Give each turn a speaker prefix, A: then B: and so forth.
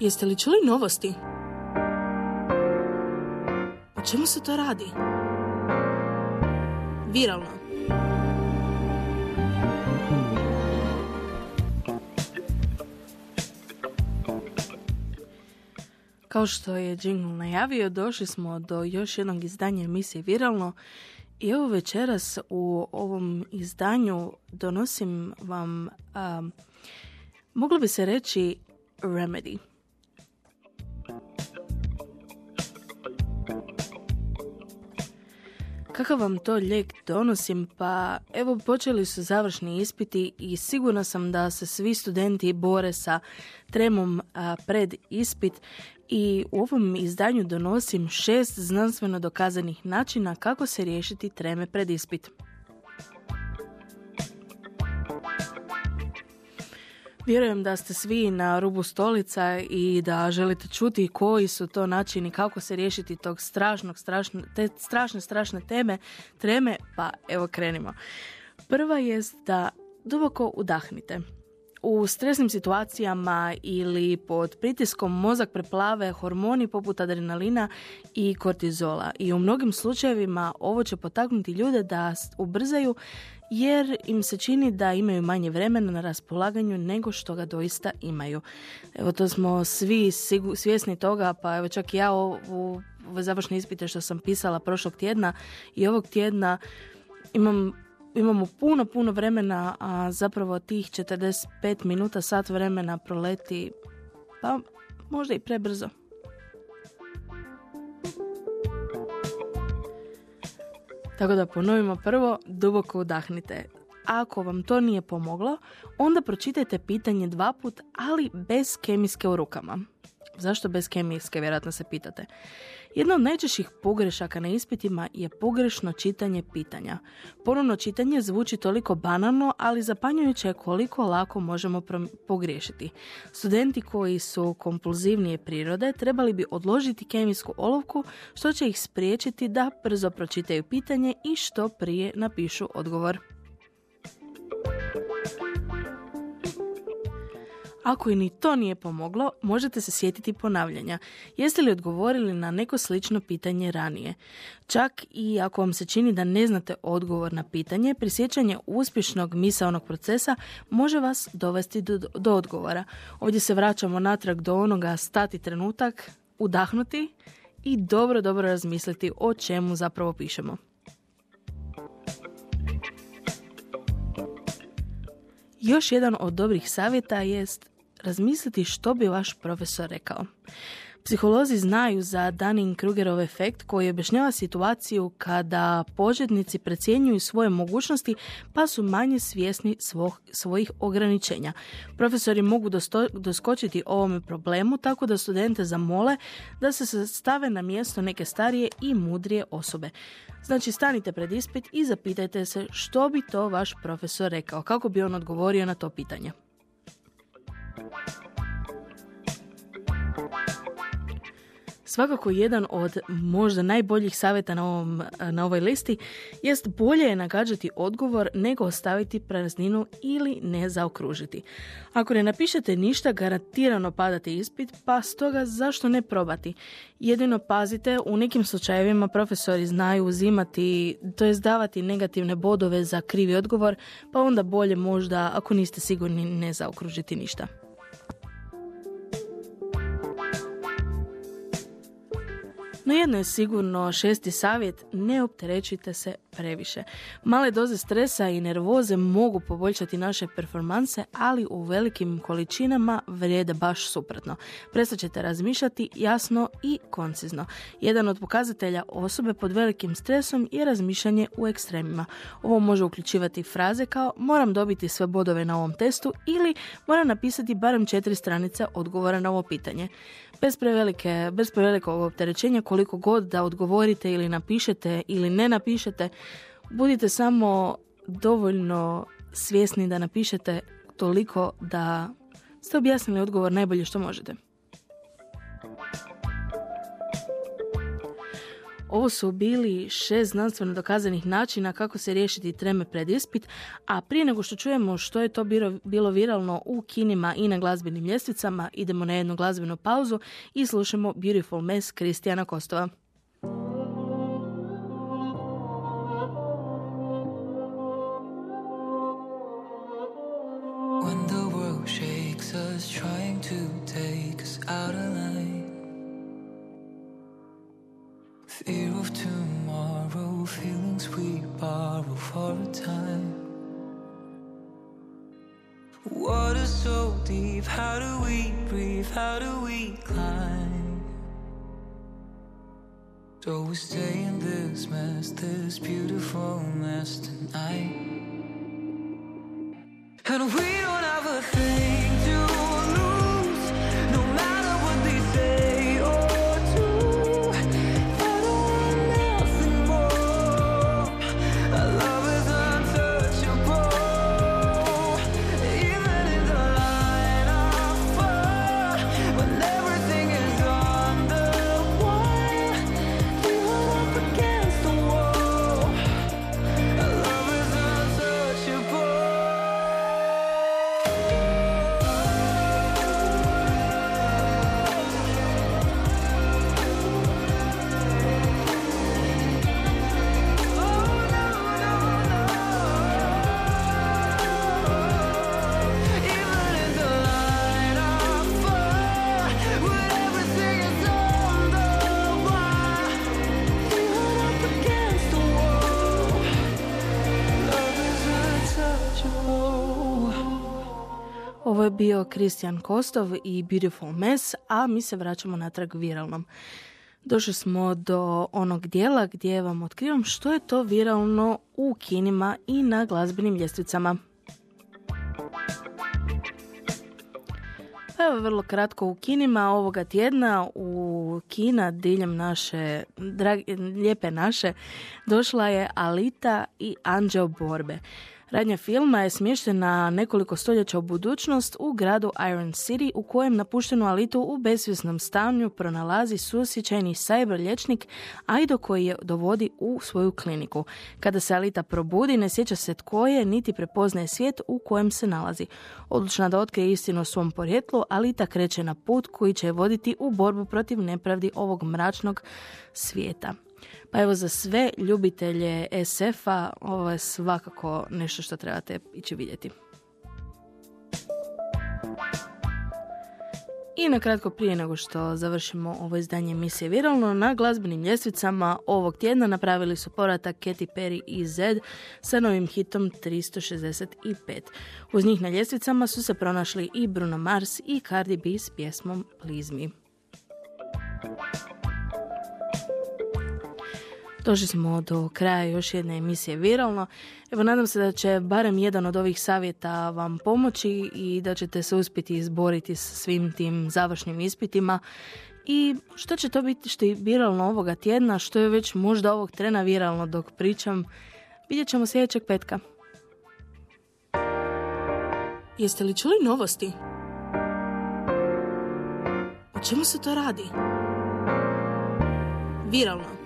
A: Jeste li čuli novosti? O čemu se to radi? Viralno. Kao što je Jingle najavio, došli smo do još jednog izdanja emisije Viralno i evo večeras u ovom izdanju donosim vam, um, moglo bi se reći, remedy. Kakav vam to lijek donosim? Pa evo počeli su završni ispiti i sigurna sam da se svi studenti bore sa tremom pred ispit i u ovom izdanju donosim šest znanstveno dokazanih načina kako se riješiti treme pred ispit. Vjerujem da ste svi na rubu stolica i da želite čuti koji su to načini kako se riješiti tog strašnog, strašno, te strašne, strašne teme, treme, pa evo krenimo. Prva jest da duboko udahnite. U stresnim situacijama ili pod pritiskom mozak preplave hormoni poput adrenalina i kortizola i u mnogim slučajevima ovo će potaknuti ljude da ubrzaju jer im se čini da imaju manje vremena na raspolaganju nego što ga doista imaju. Evo to smo svi svjesni toga, pa evo čak ja u završne ispite što sam pisala prošlog tjedna i ovog tjedna imam imamo puno, puno vremena, a zapravo tih 45 minuta, sat vremena proleti, pa možda i prebrzo. Tako da ponovimo prvo, duboko udahnite. Ako vam to nije pomoglo, onda pročitajte pitanje dva put, ali bez kemijske u rukama. Zašto bez kemijske, vjerojatno se pitate. Jedna od najčešćih pogrešaka na ispitima je pogrešno čitanje pitanja. Ponovno čitanje zvuči toliko banalno, ali zapanjujuće je koliko lako možemo pogriješiti. Studenti koji su kompulzivnije prirode trebali bi odložiti kemijsku olovku što će ih spriječiti da brzo pročitaju pitanje i što prije napišu odgovor. Ako i ni to nije pomoglo, možete se sjetiti ponavljanja. Jeste li odgovorili na neko slično pitanje ranije? Čak i ako vam se čini da ne znate odgovor na pitanje, prisjećanje uspješnog misaonog procesa može vas dovesti do, do odgovora. Ovdje se vraćamo natrag do onoga stati trenutak, udahnuti i dobro, dobro razmisliti o čemu zapravo pišemo. Još jedan od dobrih savjeta jest razmisliti što bi vaš profesor rekao. Psiholozi znaju za Dunning-Krugerov efekt koji objašnjava situaciju kada požednici precjenjuju svoje mogućnosti pa su manje svjesni svojih ograničenja. Profesori mogu doskočiti ovome problemu tako da studente zamole da se stave na mjesto neke starije i mudrije osobe. Znači stanite pred ispit i zapitajte se što bi to vaš profesor rekao, kako bi on odgovorio na to pitanje. Svakako jedan od možda najboljih savjeta na, ovom, na ovoj listi jest bolje je nagađati odgovor nego ostaviti prazninu ili ne zaokružiti. Ako ne napišete ništa, garantirano padate ispit, pa stoga zašto ne probati? Jedino pazite, u nekim slučajevima profesori znaju uzimati, to je davati negativne bodove za krivi odgovor, pa onda bolje možda, ako niste sigurni, ne zaokružiti ništa. No jedno je sigurno šesti savjet, ne opterećite se previše. Male doze stresa i nervoze mogu poboljšati naše performanse, ali u velikim količinama vrijede baš suprotno. Prestat ćete razmišljati jasno i koncizno. Jedan od pokazatelja osobe pod velikim stresom je razmišljanje u ekstremima. Ovo može uključivati fraze kao moram dobiti sve bodove na ovom testu ili moram napisati barem četiri stranice odgovora na ovo pitanje. Bez, prevelike, bez prevelikog opterećenja koliko god da odgovorite ili napišete ili ne napišete, budite samo dovoljno svjesni da napišete toliko da ste objasnili odgovor najbolje što možete. Ovo su bili šest znanstveno dokazanih načina kako se riješiti treme pred ispit, a prije nego što čujemo što je to bilo viralno u kinima i na glazbenim ljestvicama, idemo na jednu glazbenu pauzu i slušamo Beautiful Mess Kristijana Kostova. How do we breathe? How do we climb? Do we stay in this mess, this beautiful mess tonight? And we don't have a thing Je bio Kristijan Kostov i Beautiful Mess, a mi se vraćamo natrag viralnom. Došli smo do onog dijela gdje vam otkrivam što je to viralno u kinima i na glazbenim ljestvicama. Evo vrlo kratko u kinima ovoga tjedna u kina diljem naše, dragi, lijepe naše, došla je Alita i Anđeo Borbe. Radnja filma je smještena nekoliko stoljeća u budućnost u gradu Iron City u kojem napuštenu Alitu u besvjesnom stanju pronalazi susjećajni cyber liječnik Aido koji je dovodi u svoju kliniku. Kada se Alita probudi ne sjeća se tko je niti prepoznaje svijet u kojem se nalazi. Odlučna da otkrije istinu o svom porijeklu, Alita kreće na put koji će voditi u borbu protiv nepravdi ovog mračnog svijeta. Pa evo za sve ljubitelje SF-a ovo je svakako nešto što trebate ići vidjeti. I na kratko prije nego što završimo ovo izdanje emisije Viralno, na glazbenim ljestvicama ovog tjedna napravili su povratak Katy Perry i Zed sa novim hitom 365. Uz njih na ljestvicama su se pronašli i Bruno Mars i Cardi B s pjesmom Please Me. Došli smo do kraja još jedne emisije Viralno. Evo, nadam se da će barem jedan od ovih savjeta vam pomoći i da ćete se uspjeti izboriti s svim tim završnim ispitima. I što će to biti što je viralno ovoga tjedna, što je već možda ovog trena viralno dok pričam, vidjet ćemo sljedećeg petka. Jeste li čuli novosti? O čemu se to radi? Viralno.